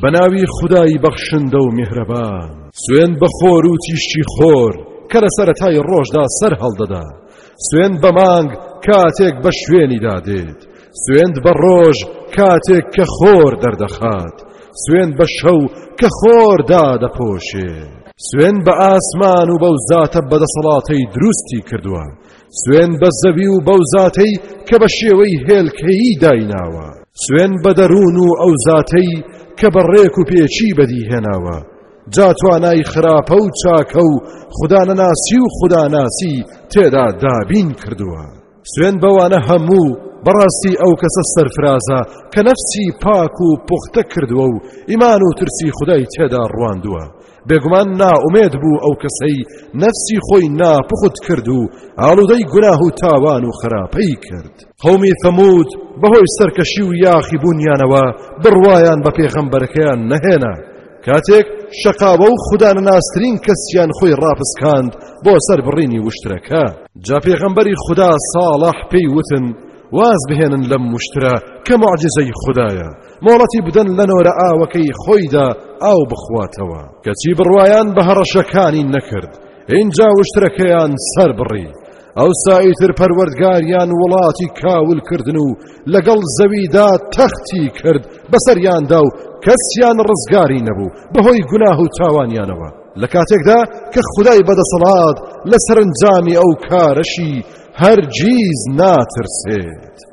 بەناوی خودای بەخشندە و میهرەبان سوێن بە خۆر و تیشکی خۆر کە لە سەرەتای ڕۆژدا سەر هەڵدەدا سوێن بە مانگ کاتێک بە شوێنیدا دێت سوێند بە ڕۆژ کاتێک کە خۆر دەردەخات سوێن بە شەو کە خۆر دادەپۆشێ سوێن بە ئاسمان و بەو زاتە بەدەسەڵاتەی دروستی کردووە سوێن بە زەوی و بەو زاتەی کە بە شێوەی هێلکەیی دایناوە سوێن بە دەروون و ئەو زاتەی کە بە ڕێک و پێچی بەدیهێناوە جا توانای خراپە و چاکە و خودانەناسی و خوداناسی تێدا دابین کردووە سوێن بەوانە هەموو بەڕاستی ئەو کەسە سەرفرازە کە نەفسی پاک و پوختە کردووە و ئیمان و ترسی خدای تێدا ڕواندووە بێگومان نا ئومێد بوو ئەو کەسەی نەفسی خۆی ناپخت کرد و ئاڵودەی گوناه و تاوان و خراپەی کرد قومی ثەمود بەهۆی سەرکەشی و یاخی بوونیانەوە بڕوایان بە پێغەمبەرەکەیان نەهێنا کاتێک شەقاوە و خوددانە ناسترین کەسیان خۆی ڕاپسکاند بۆ سەر بڕینی وشترەکە جا پێغەمبەری خوددا ساڵح پێی وتن واز بهێنن لەم مشترە کە معجزەی خدایە مۆڵەتی بدەن لە نۆرە ئاوەکەی خۆیدا ئاو بخواتەوە کەچی بڕوایان بە هەڕەشەکانی نەکرد ئینجا وشترەکەیان سەربڕی ئەو سایتر پەروەردگاریان وڵاتی کاول کردن و لەگەڵ زەویدا تەختی کرد بەسەریاندا و کەسیان ڕزگاری نەبوو بەهۆی گوناه و تاوانیانەوە لە کاتێکدا کە خدای بەدەسەڵات لە سەرنجامی ئەو کارەشی هەرگیز ناترسێت